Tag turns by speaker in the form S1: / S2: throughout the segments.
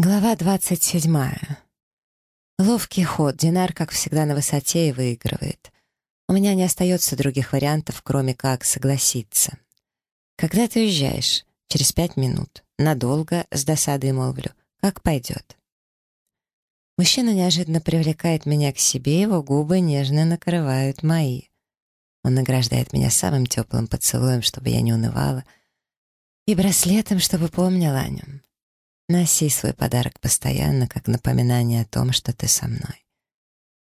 S1: Глава двадцать седьмая. Ловкий ход. Динар, как всегда, на высоте и выигрывает. У меня не остается других вариантов, кроме как согласиться. Когда ты уезжаешь? Через пять минут. Надолго, с досадой молвлю. Как пойдет. Мужчина неожиданно привлекает меня к себе, его губы нежно накрывают мои. Он награждает меня самым теплым поцелуем, чтобы я не унывала, и браслетом, чтобы помнила о нем. Носи свой подарок постоянно, как напоминание о том, что ты со мной.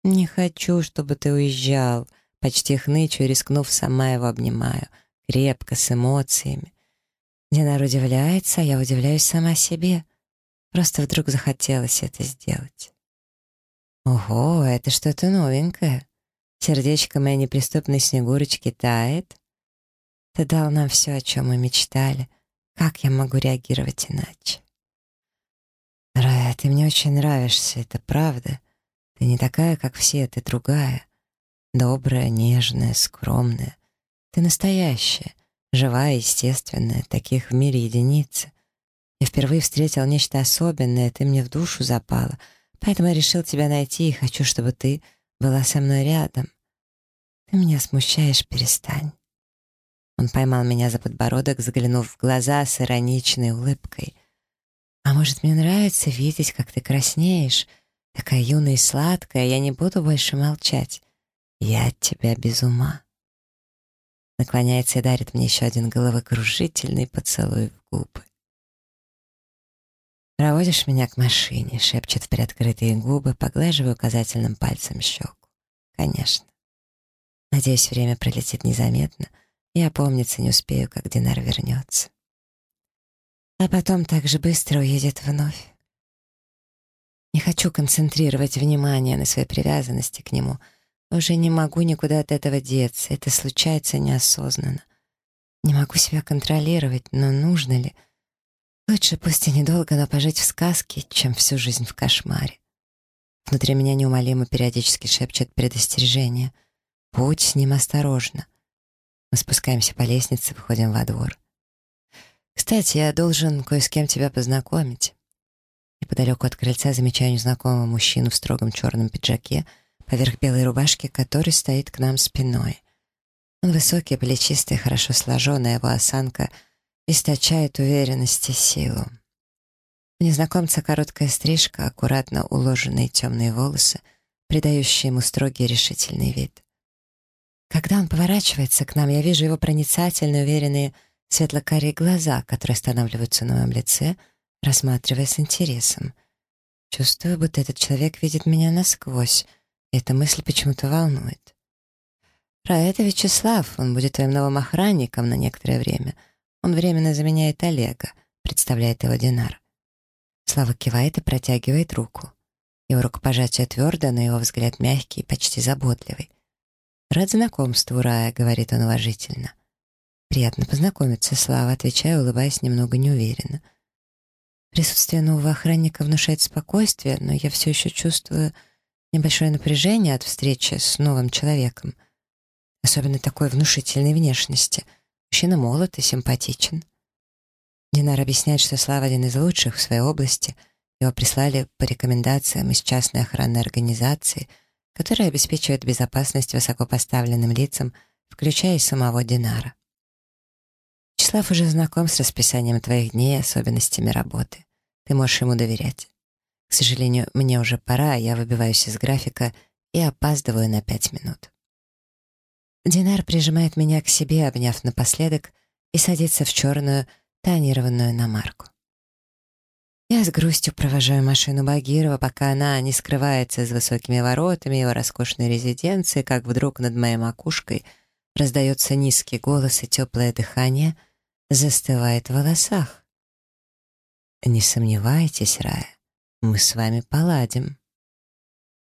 S1: «Не хочу, чтобы ты уезжал», — почти хнычу, рискнув, сама его обнимаю, крепко, с эмоциями. Динар удивляется, а я удивляюсь сама себе. Просто вдруг захотелось это сделать. «Ого, это что-то новенькое. Сердечко моей неприступной Снегурочки тает. Ты дал нам все, о чем мы мечтали. Как я могу реагировать иначе?» «Рая, ты мне очень нравишься, это правда. Ты не такая, как все, ты другая. Добрая, нежная, скромная. Ты настоящая, живая, естественная, таких в мире единицы. Я впервые встретил нечто особенное, ты мне в душу запала, поэтому я решил тебя найти и хочу, чтобы ты была со мной рядом. Ты меня смущаешь, перестань». Он поймал меня за подбородок, заглянув в глаза с ироничной улыбкой. А может, мне нравится видеть, как ты краснеешь, такая юная и сладкая, я не буду больше молчать. Я от тебя без ума. Наклоняется и дарит мне еще один головокружительный поцелуй в губы. «Проводишь меня к машине», — шепчет в приоткрытые губы, поглаживая указательным пальцем щеку. «Конечно. Надеюсь, время пролетит незаметно, и опомниться не успею, как Динар вернется» а потом так же быстро уедет вновь. Не хочу концентрировать внимание на своей привязанности к нему. Уже не могу никуда от этого деться, это случается неосознанно. Не могу себя контролировать, но нужно ли? Лучше пусть и недолго, но пожить в сказке, чем всю жизнь в кошмаре. Внутри меня неумолимо периодически шепчет предостережение. Будь с ним осторожно. Мы спускаемся по лестнице, выходим во двор. «Кстати, я должен кое с кем тебя познакомить». Неподалеку от крыльца замечаю незнакомого мужчину в строгом черном пиджаке, поверх белой рубашки, который стоит к нам спиной. Он высокий, плечистый, хорошо сложенный, его осанка источает уверенность и силу. У незнакомца короткая стрижка, аккуратно уложенные темные волосы, придающие ему строгий решительный вид. Когда он поворачивается к нам, я вижу его проницательные, уверенные, светло-карие глаза, которые останавливаются на моем лице, рассматривая с интересом. Чувствую, будто этот человек видит меня насквозь, и эта мысль почему-то волнует. Про это Вячеслав, он будет твоим новым охранником на некоторое время. Он временно заменяет Олега, представляет его Динар. Слава кивает и протягивает руку. Его рукопожатие твердо, но его взгляд мягкий и почти заботливый. «Рад знакомству, Рая», — говорит он уважительно. «Приятно познакомиться, Слава», — отвечаю, улыбаясь немного неуверенно. Присутствие нового охранника внушает спокойствие, но я все еще чувствую небольшое напряжение от встречи с новым человеком. Особенно такой внушительной внешности. Мужчина молод и симпатичен. Динар объясняет, что Слава один из лучших в своей области. Его прислали по рекомендациям из частной охранной организации, которая обеспечивает безопасность высокопоставленным лицам, включая и самого Динара. Вячеслав уже знаком с расписанием твоих дней и особенностями работы. Ты можешь ему доверять. К сожалению, мне уже пора, я выбиваюсь из графика и опаздываю на пять минут. Динар прижимает меня к себе, обняв напоследок, и садится в черную тонированную намарку. Я с грустью провожаю машину Багирова, пока она не скрывается за высокими воротами его роскошной резиденции, как вдруг над моей макушкой раздается низкий голос и теплое дыхание — застывает в волосах. Не сомневайтесь, Рая, мы с вами поладим.